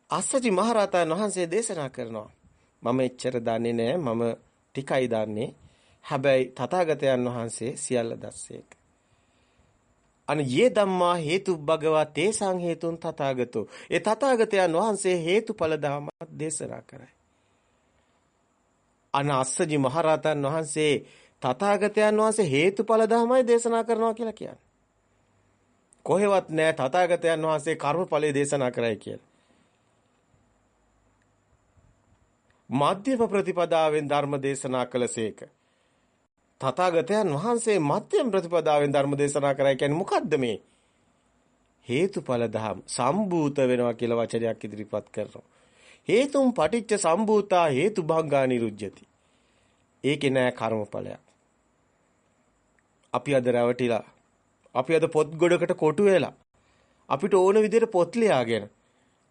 අස්සජි මහරහතන් වහන්සේ දේශනා කරනවා. මම එච්චර දන්නේ නැහැ. මම ටිකයි දන්නේ. හැබැයි තථාගතයන් වහන්සේ සියල්ල දැස්සේක. අන යේ ධම්මා හේතුබ්බගවා තේසං හේතුන් තථාගතෝ. ඒ තථාගතයන් වහන්සේ හේතුඵල ධමයක් දේශනා කරයි. අන අස්සජි මහරහතන් වහන්සේ තථාගතයන් වහන්සේ හේතුඵල ධමයි දේශනා කරනවා කියලා කියන්නේ. කොහෙවත් නෑ තථාගතයන් වහන්සේ කර්මඵලයේ දේශනා කරයි කියලා. මධ්‍යම ප්‍රතිපදාවෙන් ධර්ම දේශනා කළසේක. තථාගතයන් වහන්සේ මධ්‍යම ප්‍රතිපදාවෙන් ධර්ම දේශනා කරයි කියන්නේ මොකද්ද මේ? හේතුඵල ධම් සම්භූත වෙනවා කියලා වචනයක් ඉදිරිපත් කරනවා. හේතුම් පටිච්ච සම්භූතා හේතු භංගා නිරුජ්ජති. ඒකේ නෑ කර්මඵලයක්. අපි අද රැවටිලා අපි අද පොත් ගොඩකට කොටු වෙලා අපිට ඕන විදිහට පොත් ලියාගෙන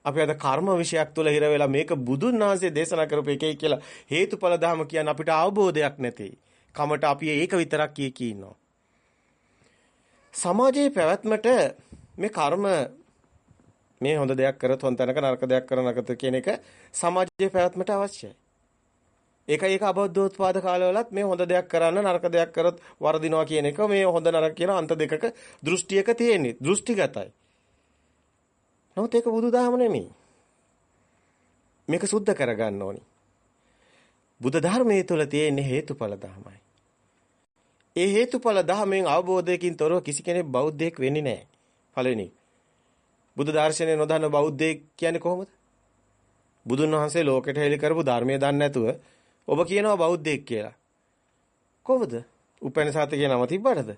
අපි අද කර්ම විශයක් තුල හිර වෙලා මේක බුදුන් වහන්සේ දේශනා කරපු එකයි කියලා හේතුඵල ධම කියන අපිට අවබෝධයක් නැtei. කමට අපි ඒක විතරක් කිය කී ඉන්නවා. සමාජයේ පැවැත්මට මේ කර්ම මේ හොඳ දෙයක් කරත් හොඳ තැනක නරක දෙයක් කරන නරක කියන එක සමාජයේ පැවැත්මට අවශ්‍යයි. ඒකයි ඒක අබෞද්ධෝත්පාද කාලවලත් මේ හොඳ දෙයක් කරන්න නරක දෙයක් කරොත් වරදිනවා කියන එක මේ හොඳ නරක කියන අන්ත දෙකක දෘෂ්ටියක තියෙන්නේ. දෘෂ්ටිගතයි. නමුත් ඒක බුදුදහම නෙමෙයි. මේක සුද්ධ කරගන්න ඕනි. බුද්ධ ධර්මයේ තුල තියෙන හේතුඵල ධමයි. ඒ හේතුඵල ධමයෙන් අවබෝධයකින් තොරව කිසි කෙනෙක් බෞද්ධයෙක් වෙන්නේ නැහැ. පළවෙනි. බුද්ධ දර්ශනය නොදන්න බෞද්ධයෙක් කියන්නේ කොහොමද? බුදුන් වහන්සේ ලෝකෙට හෙළි කරපු ධර්මය දන්නේ නැතුව ඔබ කියනවා බෞද්ධයෙක් කියලා. කොහොමද? උපැන්න සාතකේ නම තිබ්බටද?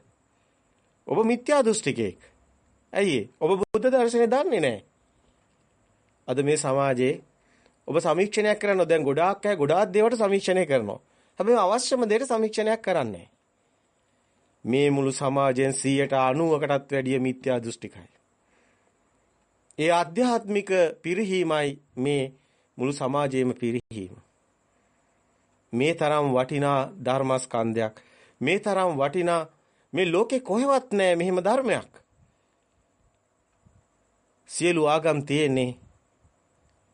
ඔබ මිත්‍යා දෘෂ්ටිකයෙක්. ඇයි ඔබ බුද්ධ දර්ශනය දන්නේ නැහැ. අද මේ සමාජයේ ඔබ සමීක්ෂණයක් කරනවා. දැන් ගොඩාක් අය ගොඩාක් දේවට සමීක්ෂණය කරනවා. හැබැයි අවශ්‍යම දේට සමීක්ෂණයක් කරන්නේ මේ මුළු සමාජයෙන් 90කටත් වැඩිය මිත්‍යා දෘෂ්ටිකයි. ඒ ආධ්‍යාත්මික පිරිහීමයි මේ මුළු සමාජයේම පිරිහීම. මේ තරම් වටිනා ධර්මස්කන්ධයක් මේ තරම් වටිනා මේ ලෝකේ කොහෙවත් නැහැ මෙහෙම ධර්මයක්. සියලු ආගම් තියෙන්නේ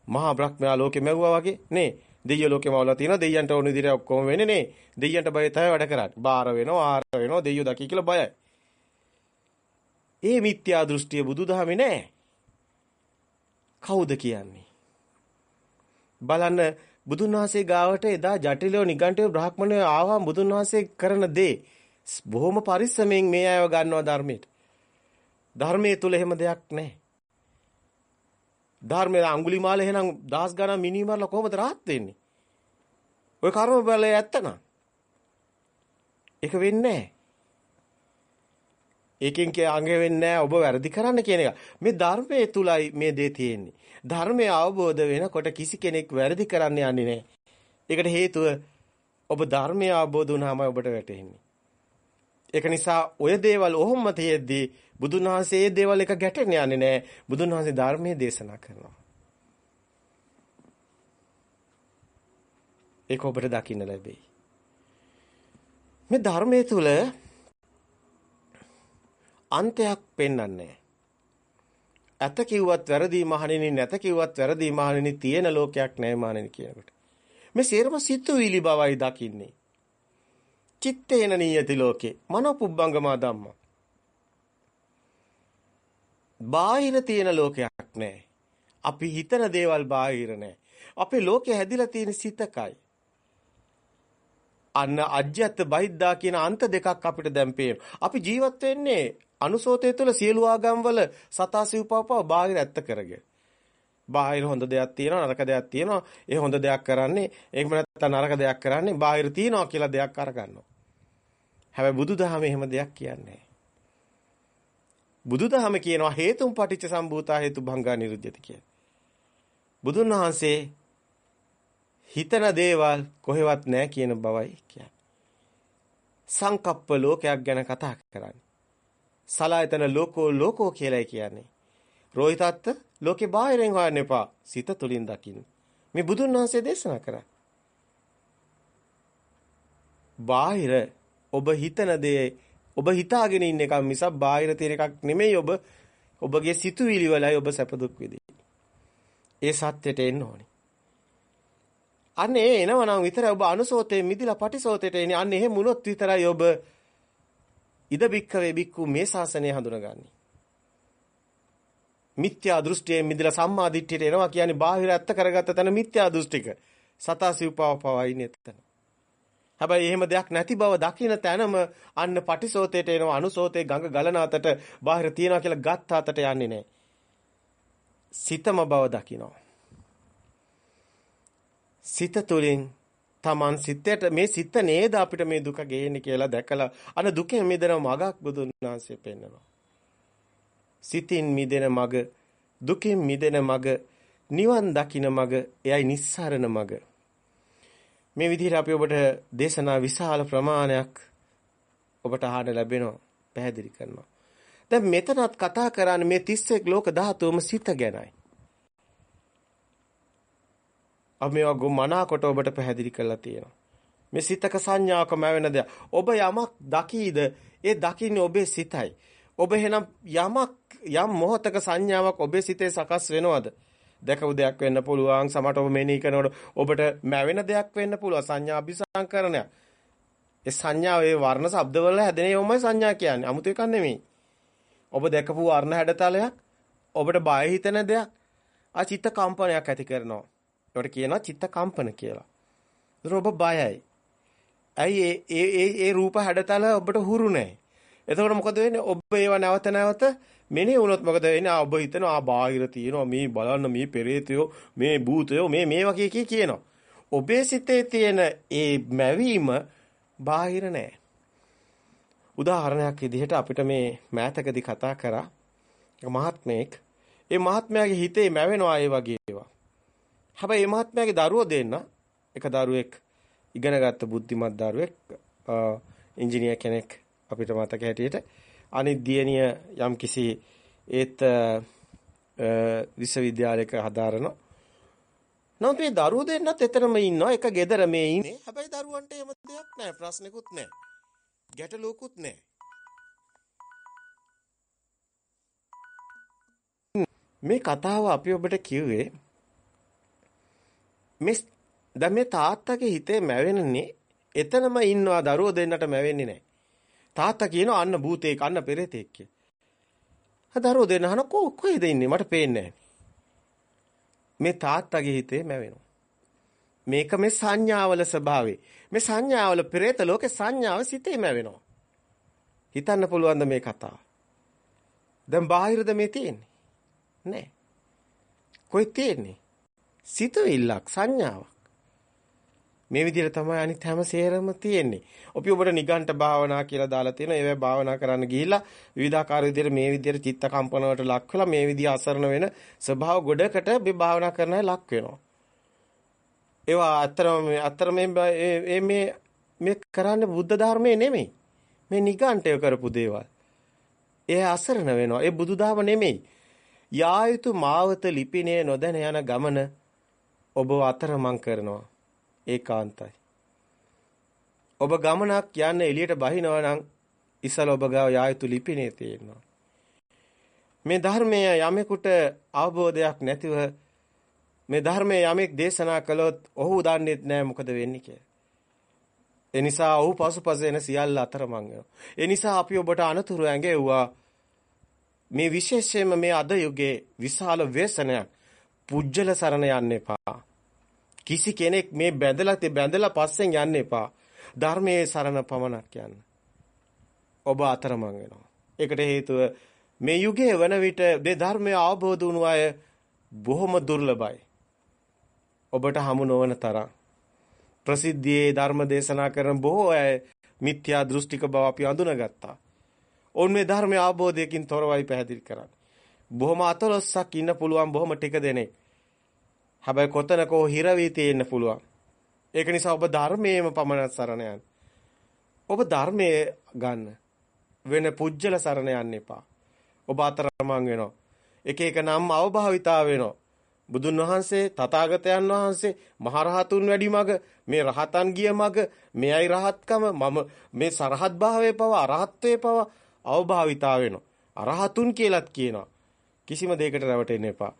මහා බ්‍රහ්මයා ලෝකෙ මැව්වා වගේ නේ දෙයියෝ ලෝකෙම වල තියෙනවා දෙයියන්ට ඕන විදිහට ඔක්කොම වෙන්නේ නේ දෙයියන්ට බය තමයි වැඩ කරන්නේ බාර වෙනවා ආර වෙනවා දෙයියෝ දකි කියලා බයයි ඒ මිත්‍යා දෘෂ්ටිය බුදුදහමේ නැහැ. කවුද කියන්නේ? බලන්න බුදුන් වහන්සේ ගාවට එදා ජටිලෝ නිගණ්ඨයෝ බ්‍රාහ්මණයෝ ආවා බුදුන් වහන්සේ කරන දේ බොහොම පරිස්සමෙන් මේ අයව ගන්නවා ධර්මයට. ධර්මයේ තුල එහෙම දෙයක් නැහැ. ධර්මයේ අඟුලිමාල එහෙනම් දහස් ගණන් මිනිමරලා කොහොමද rahat වෙන්නේ? ඔය කර්ම බලය ඇත්තනම්. ඒක වෙන්නේ නැහැ. ඒකෙන් කිය අංග වෙන්නේ ඔබ වැරදි කරන්න කියන එක. මේ ධර්මයේ තුලයි මේ දේ තියෙන්නේ. ධර්මය අවබෝධ වෙනකොට කිසි කෙනෙක් වැරදි කරන්න යන්නේ නැහැ. ඒකට හේතුව ඔබ ධර්මය අවබෝධ වුණාමයි ඔබට වැටහෙන්නේ. ඒක නිසා ඔය දේවල් ඔහොම තියෙද්දී බුදුන් වහන්සේ මේ දේවල් එක ගැටෙන්න යන්නේ නැහැ. බුදුන් වහන්සේ ධර්මයේ දේශනා කරනවා. ඒක ඔබට දකින්න ලැබෙයි. මේ ධර්මයේ තුල අන්තයක් පෙන්වන්නේ. ඇත කිව්වත් වැරදි මහණෙනි නැත කිව්වත් වැරදි මහණෙනි තියෙන ලෝකයක් නැහැ මහණෙනි කියනකොට. මේ සේරම සිතුවිලි බවයි දකින්නේ. චිත්තේන නියති ලෝකේ මනෝපුබ්බංගමා ධම්ම. බාහිර තියෙන ලෝකයක් නැහැ අපි හිතන දේවල් බාහිර නැහැ අපේ ලෝකේ හැදිලා තියෙන සිතකයි. අන්න අජ්‍යත් බහිද්දා කියන අන්ත දෙකක් අපිට දැන් අපි ජීවත් වෙන්නේ අනුසෝතය තුළ සියලු ආගම්වල සතා සිව්පවපව බාහිර ඇත්ත කරගෙන. බාහිර හොඳ දෙයක් තියෙනවා නරක දෙයක් තියෙනවා. ඒ හොඳ දෙයක් කරන්නේ එහෙම නැත්නම් නරක දෙයක් කරන්නේ බාහිර තියනවා කියලා දෙයක් අරගන්නවා. හැබැයි බුදුදහම එහෙම දෙයක් කියන්නේ බුදුදහම කියනවා හේතුම් පටිච්ච සම්භූතා හේතු භංගා නිරුද්ධති කියලා. බුදුන් වහන්සේ හිතන දේවල් කොහෙවත් නැහැ කියන බවයි කියන්නේ. සංකප්ප ලෝකයක් ගැන කතා කරන්නේ. සලායතන ලෝකෝ ලෝකෝ කියලායි කියන්නේ. රෝහිතත්ත ලෝකේ බාහිරෙන් හොයන්න එපා. සිත තුලින් දකින්න. මේ බුදුන් වහන්සේ දේශනා කරා. බාහිර ඔබ හිතන දේ ඔබ හිතාගෙන ඉන්න එක මිසක් බාහිර තියෙන එකක් නෙමෙයි ඔබ ඔබගේ සිතුවිලි වලයි ඔබ සැප දුක් විඳින්නේ. ඒ සත්‍යයට එන්න ඕනේ. අන්න ඒ එනවනම් විතරයි ඔබ අනුසෝතේ මිදිලා පටිසෝතේට එන්නේ. අන්න එහෙම වුණොත් විතරයි ඔබ ඉද බික්කවේ බික්කු මේ ශාසනය හඳුනගන්නේ. මිත්‍යා දෘෂ්ටියෙන් මිදලා සම්මා දිට්ඨියට එනවා කියන්නේ බාහිර ඇත්ත කරගත්ත තැන මිත්‍යා දෘෂ්ටික. සතා සිව්පාව පවයි නෙතන. හැබැයි එහෙම දෙයක් නැති බව දකින තැනම අන්න පටිසෝතේට එනවා අනුසෝතේ ගඟ ගලන අතට බාහිර තියනවා කියලා ගත්ත අතට යන්නේ නැහැ. සිතම බව දකිනවා. සිත තුළින් Taman සිතේට මේ සිත නේද අපිට මේ දුක ගේන්නේ කියලා දැකලා අන දුකෙන් මිදෙන මගක් බුදුන් වහන්සේ පෙන්වනවා. සිතින් මිදෙන මග, දුකින් මිදෙන මග, නිවන් දකින මග, එයයි නිස්සාරණ මග. මේ විදිහට අපි ඔබට දේශනා විශාල ප්‍රමාණයක් ඔබට අහන්න ලැබෙනවා පැහැදිලි කරනවා. දැන් මෙතනත් කතා කරන්නේ මේ 31 ලෝක ධාතුවම සිත ගැනයි. අපි මේවා ගොමනාකොට ඔබට පැහැදිලි කරලා තියෙනවා. මේ සිතක සංඥාවකම වෙන දේ. ඔබ යමක් දකීද ඒ දකින්නේ ඔබේ සිතයි. ඔබ එහෙනම් යමක් යම් මොහතක සංඥාවක් ඔබේ සිතේ සකස් වෙනවද? දැකපු දෙයක් වෙන්න පුළුවන් සමහරට ඔබ මෙනෙහි කරනකොට ඔබට මැවෙන දෙයක් වෙන්න පුළුවන් සංඥා අபிසංකරණය. ඒ සංඥාව ඒ වර්ණ ශබ්ද වල හැදෙන ඒවමයි සංඥා කියන්නේ. 아무ත එකක් නෙමෙයි. ඔබ දැකපු වර්ණ හැඩතලයක් ඔබට බය හිතෙන දෙයක් ආ චිත්ත කම්පනයක් ඇති කරනවා. ඒකට කියනවා චිත්ත කම්පන කියලා. ඒතර ඔබ බයයි. ඇයි ඒ ඒ ඒ රූප හැඩතල ඔබට හුරු නැහැ. එතකොට මොකද වෙන්නේ? ඔබ ඒව නැවත නැවත මෙනේ වුණොත් මොකද වෙන්නේ? ආ ඔබ හිතනවා ආ බාහිර තියෙනවා මේ බලන්න මේ පෙරේතයෝ මේ භූතයෝ මේ මේවා කිය කී කියනවා. ඔබේ සිතේ තියෙන ඒ මැවීම බාහිර නෑ. උදාහරණයක් විදිහට අපිට මේ මෑතකදී කතා කරා මහත්මයෙක් ඒ මහත්මයාගේ හිතේ මැවෙනවා ඒ වගේ ඒවා. හැබැයි මේ මහත්මයාගේ දරුවෝ දෙන්න. එක දරුවෙක් ඉගෙනගත්ත බුද්ධිමත් දරුවෙක් ඉංජිනේර කෙනෙක් අපිට මතක හැටියට. අනිත් දියණිය යම්කිසි ඒත් විශ්වවිද්‍යාලයක හදාරන නමුත් මේ දරුවෝ දෙන්නත් එතරම් ඉන්නවා. එක ගෙදර මේ ඉන්නේ. හැබැයි දරුවන්ට එහෙම දෙයක් නැහැ ප්‍රශ්නෙකුත් නැහැ ගැටලුවකුත් නැහැ මේ කතාව අපි ඔබට කිව්වේ මේ දැන් මේ තාත්තගේ හිතේ මැවෙන්නේ එතනම ඉන්නවා දරුවෝ දෙන්නට මැවෙන්නේ නැහැ. තාත්තා කියනවා අන්න භූතේක අන්න පෙරේතෙක් කියලා. දරුවෝ දෙන්න අහන කො කොහෙද ඉන්නේ මට පේන්නේ මේ තාත්තගේ හිතේ මැවෙනවා. මේක මේ සංඥාවල ස්වභාවය. මේ සංඥාවල පෙරේත ලෝකේ සංඥාව සිතේ මැවෙනවා. හිතන්න පුළුවන්ද මේ කතාව? දැන් බාහිරද මේ තියෙන්නේ? නෑ. කොයි තියෙන්නේ? සිතුවිල්ලක් සංඥාවක්. මේ විදිහට තමයි අනිත් හැම සේරම තියෙන්නේ. අපි ඔබට නිගණ්ඨ භාවනා කියලා දාලා තියෙනවා. ඒවැ භාවනා කරන්න ගිහිල්ලා විවිධාකාර විදිහට මේ විදිහට චිත්ත කම්පන වලට ලක් වෙලා මේ විදිහ අසරණ වෙන ස්වභාව ගොඩකට මේ භාවනා කරන අය ලක් වෙනවා. ඒවා අතරම මේ අතර මේ මේ මේ කරන්නේ බුද්ධ ධර්මයේ නෙමෙයි. මේ නිගණ්ඨය කරපු දේවල්. ඒ අසරණ වෙනවා. ඒ බුදුදහම නෙමෙයි. යා යුතු මාවත ලිපිනේ නොදැන යන ගමන ඔබ අතරමං කරනවා. ඒකාන්තයි. ඔබ ගමනක් යන්න එළියට බහිනවා නම් ඉසල ඔබ ගාව යා යුතු ලිපිනේ තියෙනවා. මේ ධර්මය යමෙකුට අවබෝධයක් නැතිව මේ ධර්මයේ යමෙක් දේශනා කළොත් ඔහු දන්නේ නැහැ මොකද වෙන්නේ කියලා. ඒ නිසා ඔහු පසුපස එන සියල්ල අතරමං වෙනවා. ඒ නිසා අපි ඔබට අනතුරු ඇඟෙව්වා මේ විශේෂයෙන්ම මේ අද යුගයේ විශාල ව්‍යසනයක් පුජ්‍යල සරණ යන්න එපා. කිසි කෙනෙක් මේ බැඳලා තේ බැඳලා පස්සෙන් යන්න එපා. ධර්මයේ සරණ පමණක් යන්න. ඔබ අතරමං වෙනවා. ඒකට හේතුව මේ යුගයේ වන විට මේ ධර්මය අවබෝධ වුණු අය බොහොම දුර්ලභයි. ඔබට හමු නොවන තරම් ප්‍රසිද්ධියේ ධර්ම දේශනා කරන බොහෝ අය මිත්‍යා දෘෂ්ටික බව අපි අඳුනගත්තා. ඔවුන් මේ ධර්මය අවබෝධයකින් තොරවයි පැහැදිලි කරන්නේ. බොහොම අතලොස්සක් ඉන්න පුළුවන් බොහොම ටික දෙනෙක්. හැබැයි කොතනකෝ හිර වී තියෙන්න පුළුවන්. ඒක නිසා ඔබ ධර්මයේම පමණ සරණ යන්න. ඔබ ධර්මයේ ගන්න. වෙන පුජ්‍යල සරණ යන්න එපා. ඔබ අතරමං වෙනවා. එක එක නම් අවභාවිතා වෙනවා. බුදුන් වහන්සේ තථාගතයන් වහන්සේ මහරහතුන් වැඩි මග මේ රහතන් ගිය මග මෙයයි රහත්කම මම මේ සරහත් භාවයේ පව අරහත්ත්වයේ පව අවභාවිතා වෙනවා අරහතුන් කියලත් කියනවා කිසිම දෙයකට රැවටෙන්න එපා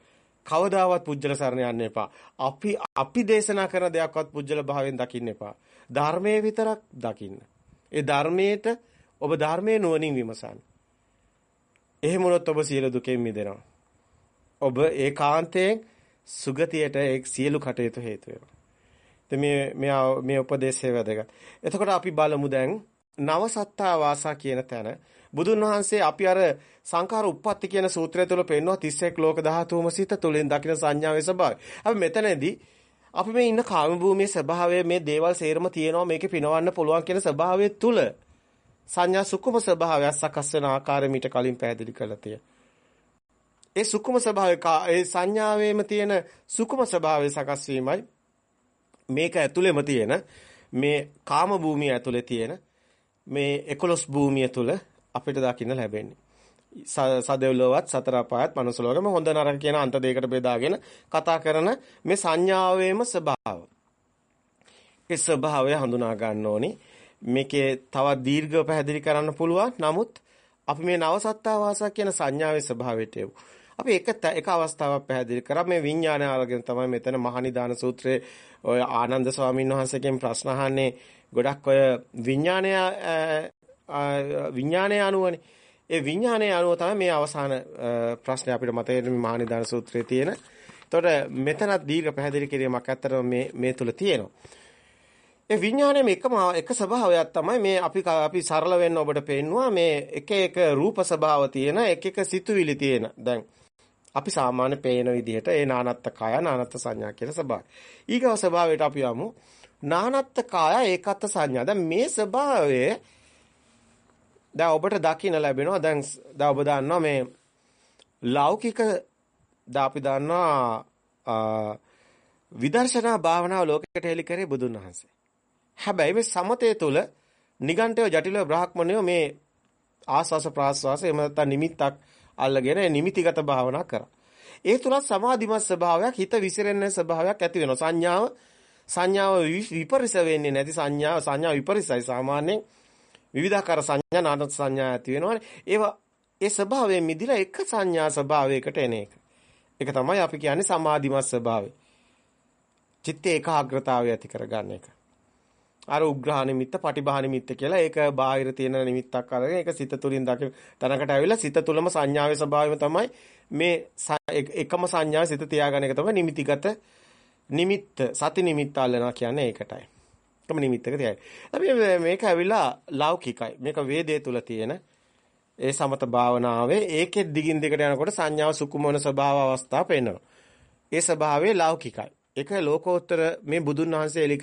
කවදාවත් පුජ්‍යල සරණ යන්න එපා. අපි අපි දේශනා කරන දෙයක්වත් පුජ්‍යල භාවයෙන් දකින්න එපා. ධර්මයේ විතරක් දකින්න. ඒ ධර්මයේට ඔබ ධර්මයේ නුවණින් විමසන්න. එහෙම වුණොත් ඔබ සියලු දුකෙන් මිදෙනවා. ඔබ ඒකාන්තයෙන් සුගතියට ඒ සියලු කටයුතු හේතු වෙනවා. ඉතින් මේ මේ මේ උපදේශය වැදගත්. එතකොට අපි බලමු දැන් නව සත්තා වාසා කියන තැන බුදුන් වහන්සේ අපි අර සංඛාර උප්පත්ති කියන සූත්‍රය තුළ පෙන්වුවා 31 ලෝක ධාතුම සිත තුළින් දකින සංඥාවේ ස්වභාවය. අපි මෙතනදී අපි මේ ඉන්න කාම භූමියේ ස්වභාවය මේ දේවල් සේරම තියෙනවා මේකේ පිනවන්න පුළුවන් කියන ස්වභාවය තුළ සංඥා සුකුම ස්වභාවය සකස් වෙන ආකාරය මීට කලින් පැහැදිලි කරලා තියෙනවා. ඒ සුකුම ස්වභාවය ඒ සංඥාවේම තියෙන සුකුම ස්වභාවය සකස් වීමයි මේක ඇතුළෙම තියෙන මේ කාම භූමිය ඇතුළේ තියෙන මේ 11 භූමිය තුල අපිට දකින්න ලැබෙන්නේ. සදෙව්ලොවත් සතර අපායත් මනුස්ස ලෝකෙම හොඳ නරක කියන අන්ත දෙකකට බෙදාගෙන කතා කරන මේ සංඥාවේම ස්වභාව. ඒ ස්වභාවය හඳුනා ගන්න ඕනි. මේකේ තවත් දීර්ඝව පැහැදිලි කරන්න පුළුවන්. නමුත් අපි මේ නවසත්තා වාසක් කියන සංඥාවේ ස්වභාවයට එමු. අපි එක එක අවස්ථාවක් පැහැදිලි කරා මේ විඥානය අරගෙන තමයි මෙතන මහනිදාන සූත්‍රයේ ඔය ආනන්ද ස්වාමීන් වහන්සේගෙන් ප්‍රශ්න අහන්නේ ගොඩක් ඔය විඥානය විඥානය අනුවනේ ඒ විඥානය අනුව තමයි මේ අවසාන ප්‍රශ්නේ අපිට මතකයේ මේ මහනිදාන සූත්‍රයේ තියෙන. එතකොට මෙතනත් දීර්ඝ පැහැදිලි කිරීමක් ඇත්තටම මේ මේ තුල තියෙනවා. ඒ විඥානයේ එකම එක ස්වභාවයක් තමයි මේ අපි අපි සරල වෙන්න ඔබට පෙන්නවා මේ එක එක රූප ස්වභාව තියෙන එක එක සිතුවිලි තියෙන. දැන් අපි සාමාන්‍ය පේන විදිහට ඒ නානත්ත් කාය නානත්ත් සංඥා කියන ස්වභාවය. ඊගව ස්වභාවයට අපි යමු. නානත්ත් කාය ඒකත් සංඥා. දැන් මේ ස්වභාවය දැන් ඔබට දකින්න ලැබෙනවා. දැන් දැන් ඔබ දන්නවා මේ ලෞකික දැන් අපි දන්නවා විදර්ශනා භාවනාව ලෝකයට හෙළි කරේ බුදුන් වහන්සේ. හැබැයි මේ සමතය තුළ නිගණ්ඨය ජටිල බ්‍රාහ්මණයෝ මේ ආස්වාස ප්‍රාස්වාස එහෙම නැත්නම් නිමිත්තක් අල්ලගෙන නිමිතිගත භාවනා කරා. ඒ තුල සමාධිමත් ස්වභාවයක් හිත විසිරෙන ස්වභාවයක් ඇති වෙනවා. සංඥාව සංඥාව විපරිස වෙන්නේ නැති සංඥාව සංඥා විපරිසයි සාමාන්‍යයෙන් විවිධාකාර සංඥා නාන සංඥා ඇති වෙනවානේ. ඒවා ඒ ස්වභාවයෙන් මිදිලා එක සංඥා ස්වභාවයකට එන එක. ඒක තමයි අපි කියන්නේ සමාධිමත් ස්වභාවය. චිත්ත ඒකාග්‍රතාවය ඇති කරගන්න එක. අර උග්‍රහ නිමිත්ත, පටිභා නිමිත්ත කියලා ඒක බාහිර තියෙන නිමිත්තක් අරගෙන ඒක සිත තුලින් දකින තැනකට ඇවිල්ලා සිත තුලම සංඥාවේ ස්වභාවය තමයි මේ එකම සංඥාවේ සිත තියාගන්න එක තමයි නිමිතිගත නිමිත්ත සති නිමිත්ත අල්ලනවා කියන්නේ ඒකටයි. එකම නිමිත්තක තියයි. අපි මේක ඇවිල්ලා ලෞකිකයි. මේක වේදේ තුල තියෙන ඒ සමත භාවනාවේ ඒකෙ දිගින් දිගට යනකොට සංඥාව සුකුමන ස්වභාව අවස්ථා පේනවා. ඒ ස්වභාවය ලෞකිකයි. ඒක ලෝකෝත්තර මේ බුදුන් වහන්සේ එලි